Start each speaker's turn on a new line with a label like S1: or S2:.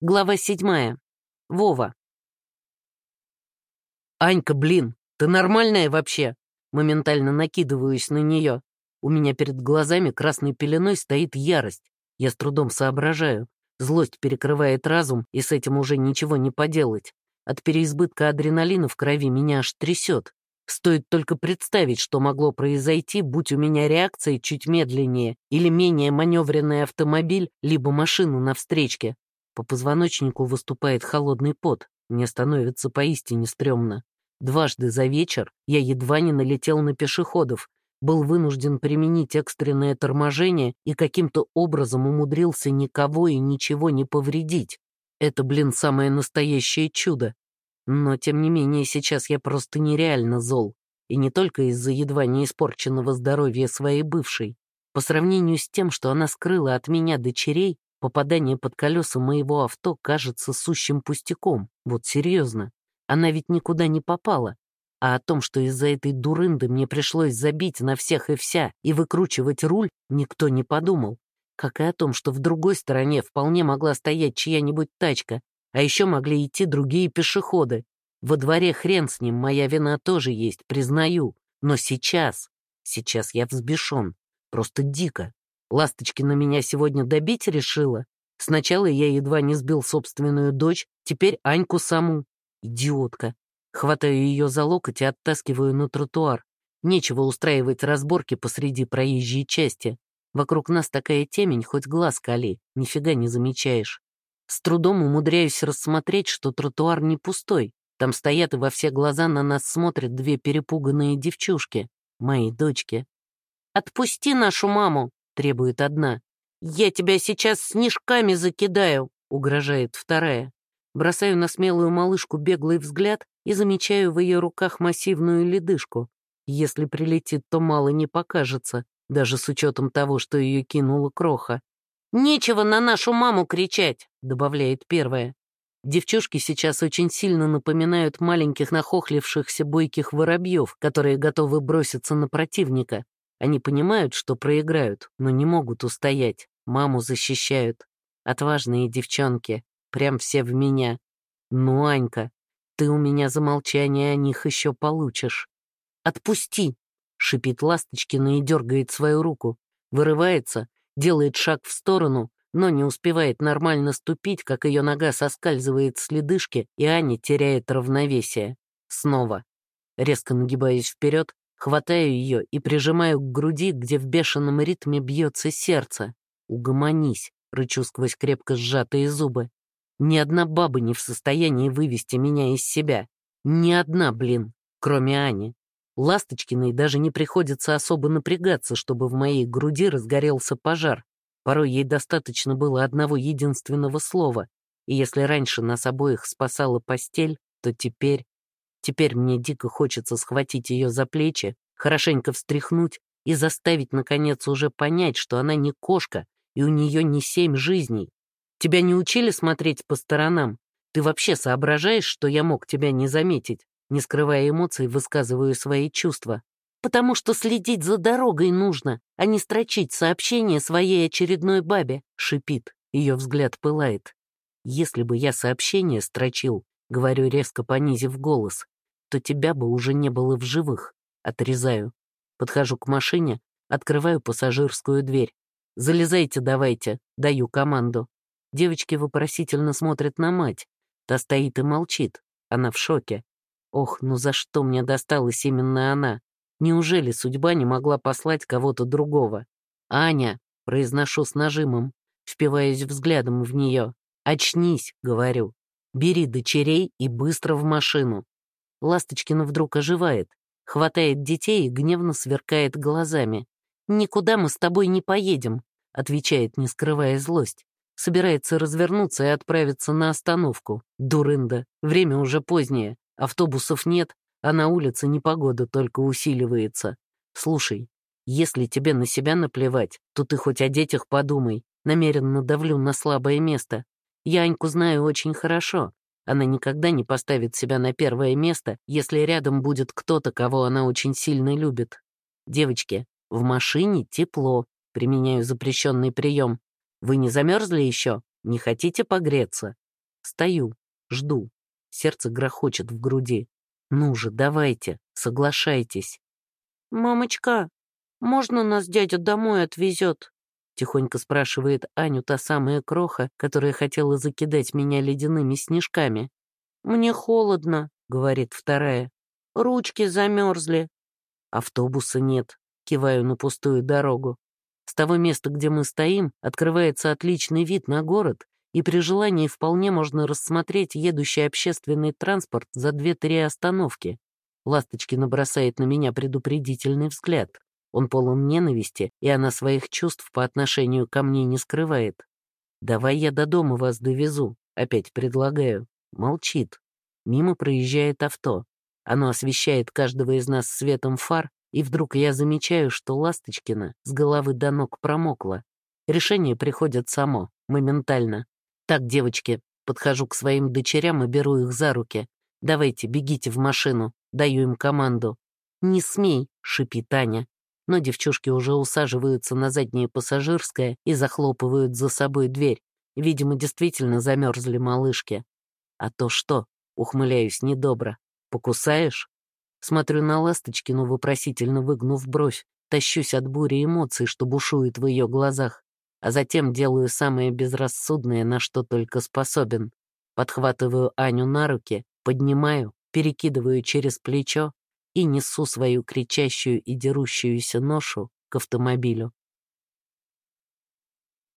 S1: Глава седьмая. Вова.
S2: «Анька, блин, ты нормальная вообще?» Моментально накидываюсь на нее. У меня перед глазами красной пеленой стоит ярость. Я с трудом соображаю. Злость перекрывает разум, и с этим уже ничего не поделать. От переизбытка адреналина в крови меня аж трясет. Стоит только представить, что могло произойти, будь у меня реакция чуть медленнее или менее маневренный автомобиль, либо машину на встречке. По позвоночнику выступает холодный пот. Мне становится поистине стрёмно. Дважды за вечер я едва не налетел на пешеходов, был вынужден применить экстренное торможение и каким-то образом умудрился никого и ничего не повредить. Это, блин, самое настоящее чудо. Но, тем не менее, сейчас я просто нереально зол. И не только из-за едва не испорченного здоровья своей бывшей. По сравнению с тем, что она скрыла от меня дочерей, Попадание под колеса моего авто кажется сущим пустяком. Вот серьезно. Она ведь никуда не попала. А о том, что из-за этой дурынды мне пришлось забить на всех и вся и выкручивать руль, никто не подумал. Как и о том, что в другой стороне вполне могла стоять чья-нибудь тачка, а еще могли идти другие пешеходы. Во дворе хрен с ним, моя вина тоже есть, признаю. Но сейчас, сейчас я взбешен. Просто дико. Ласточкина меня сегодня добить решила. Сначала я едва не сбил собственную дочь, теперь Аньку саму. Идиотка. Хватаю ее за локоть и оттаскиваю на тротуар. Нечего устраивать разборки посреди проезжей части. Вокруг нас такая темень, хоть глаз кали, нифига не замечаешь. С трудом умудряюсь рассмотреть, что тротуар не пустой. Там стоят и во все глаза на нас смотрят две перепуганные девчушки, мои дочки. «Отпусти нашу маму!» Требует одна. «Я тебя сейчас снежками закидаю», — угрожает вторая. Бросаю на смелую малышку беглый взгляд и замечаю в ее руках массивную ледышку. Если прилетит, то мало не покажется, даже с учетом того, что ее кинула кроха. «Нечего на нашу маму кричать», — добавляет первая. Девчушки сейчас очень сильно напоминают маленьких нахохлившихся бойких воробьев, которые готовы броситься на противника. Они понимают, что проиграют, но не могут устоять. Маму защищают. Отважные девчонки. Прям все в меня. Ну, Анька, ты у меня за молчание о них еще получишь. «Отпусти!» — шипит Ласточкина и дергает свою руку. Вырывается, делает шаг в сторону, но не успевает нормально ступить, как ее нога соскальзывает с ледышки, и Аня теряет равновесие. Снова. Резко нагибаясь вперед, Хватаю ее и прижимаю к груди, где в бешеном ритме бьется сердце. «Угомонись», — рычу сквозь крепко сжатые зубы. «Ни одна баба не в состоянии вывести меня из себя. Ни одна, блин, кроме Ани. Ласточкиной даже не приходится особо напрягаться, чтобы в моей груди разгорелся пожар. Порой ей достаточно было одного единственного слова, и если раньше нас обоих спасала постель, то теперь... Теперь мне дико хочется схватить ее за плечи, хорошенько встряхнуть и заставить, наконец, уже понять, что она не кошка, и у нее не семь жизней. Тебя не учили смотреть по сторонам? Ты вообще соображаешь, что я мог тебя не заметить? Не скрывая эмоций, высказываю свои чувства. Потому что следить за дорогой нужно, а не строчить сообщение своей очередной бабе, шипит. Ее взгляд пылает. Если бы я сообщение строчил, Говорю, резко понизив голос. То тебя бы уже не было в живых. Отрезаю. Подхожу к машине, открываю пассажирскую дверь. «Залезайте давайте», — даю команду. Девочки вопросительно смотрят на мать. Та стоит и молчит. Она в шоке. Ох, ну за что мне досталась именно она? Неужели судьба не могла послать кого-то другого? «Аня», — произношу с нажимом, впиваясь взглядом в нее. «Очнись», — говорю. Бери дочерей и быстро в машину. Ласточкина вдруг оживает, хватает детей и гневно сверкает глазами. «Никуда мы с тобой не поедем», — отвечает, не скрывая злость. Собирается развернуться и отправиться на остановку. Дурында, время уже позднее, автобусов нет, а на улице непогода только усиливается. Слушай, если тебе на себя наплевать, то ты хоть о детях подумай. Намеренно давлю на слабое место. Я Аньку знаю очень хорошо. Она никогда не поставит себя на первое место, если рядом будет кто-то, кого она очень сильно любит. Девочки, в машине тепло. Применяю запрещенный прием. Вы не замерзли еще? Не хотите погреться? Стою, жду. Сердце грохочет в груди. Ну же, давайте, соглашайтесь.
S1: «Мамочка, можно нас дядя домой отвезет?»
S2: Тихонько спрашивает Аню та самая кроха, которая хотела закидать меня ледяными снежками.
S1: «Мне холодно», —
S2: говорит вторая.
S1: «Ручки замерзли».
S2: Автобуса нет. Киваю на пустую дорогу. С того места, где мы стоим, открывается отличный вид на город, и при желании вполне можно рассмотреть едущий общественный транспорт за две-три остановки. Ласточкина бросает на меня предупредительный взгляд. Он полон ненависти, и она своих чувств по отношению ко мне не скрывает. «Давай я до дома вас довезу», — опять предлагаю. Молчит. Мимо проезжает авто. Оно освещает каждого из нас светом фар, и вдруг я замечаю, что Ласточкина с головы до ног промокла. Решение приходит само, моментально. «Так, девочки, подхожу к своим дочерям и беру их за руки. Давайте, бегите в машину», даю им команду. «Не смей», — шипит Таня. Но девчушки уже усаживаются на заднее пассажирское и захлопывают за собой дверь. Видимо, действительно замерзли малышки. «А то что?» — ухмыляюсь недобро. «Покусаешь?» Смотрю на Ласточкину, вопросительно выгнув бровь, тащусь от бури эмоций, что бушует в ее глазах а затем делаю самое безрассудное, на что только способен. Подхватываю Аню на руки, поднимаю, перекидываю через плечо и несу свою кричащую и дерущуюся ношу к автомобилю.